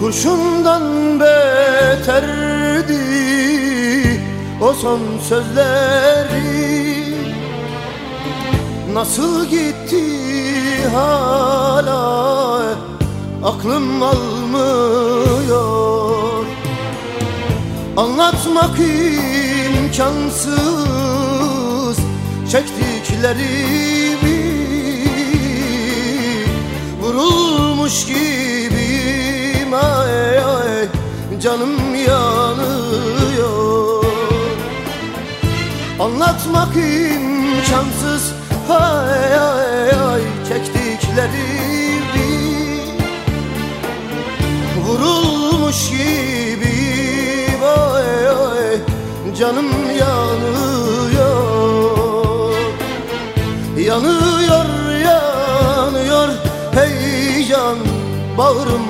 Kurşundan beterdi o son sözleri. Nasıl gitti hala aklım almıyor. Anlatmak imkansız çektiklerimi. Vurulmuş gibiyim canım yanıyor. Anlatmak imkansız ay ay ay çektiklerimi Vurulmuş gibiyim ay ay canım yanıyor. Yanıyor yanıyor hey can bağrım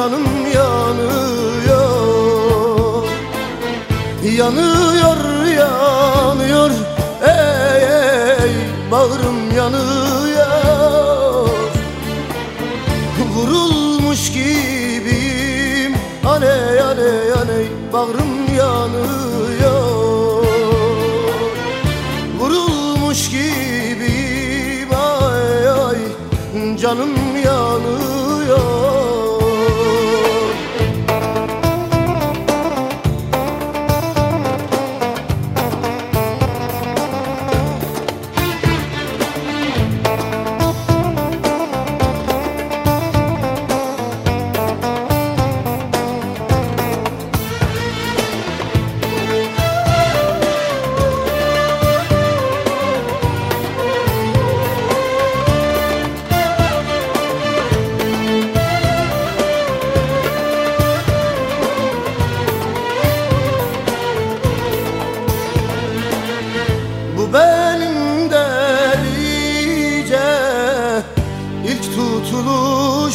canım yanıyor. Yanıyor yanıyor. Ey ey bağrım yanıyor. Vurulmuş gibiyim. Aley aley aley bağrım yanıyor. Vurulmuş gibiyim. Ay ay canım yanıyor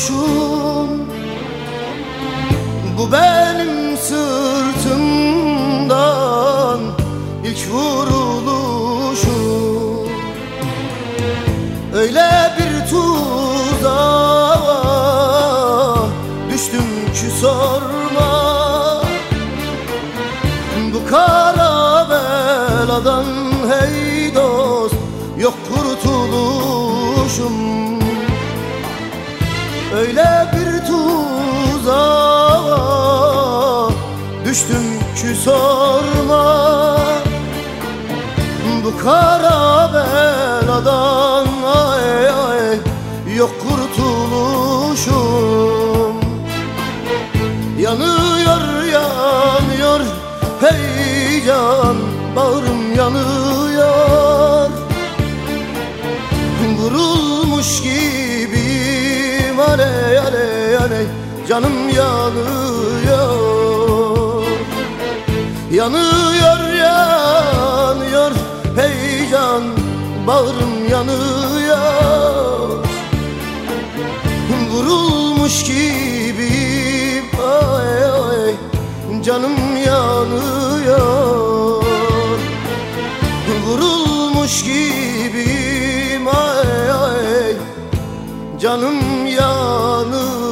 tutuluşum Bu benim sırtımdan ilk vuruluşum. Öyle bir tuzağa düştüm ki sorma. Bu kara beladan hey dost yok kurtuluşum Öyle bir tuzağa düştüm ki sorma. Bu kara beladan ay ay yok kurtuluşum canım yanıyor. Yanıyor yanıyor. Hey can bağrım yanıyor. Vurulmuş gibiyim ay ay canım yanıyor. Vurulmuş gibiyim ay ay canım yanıyor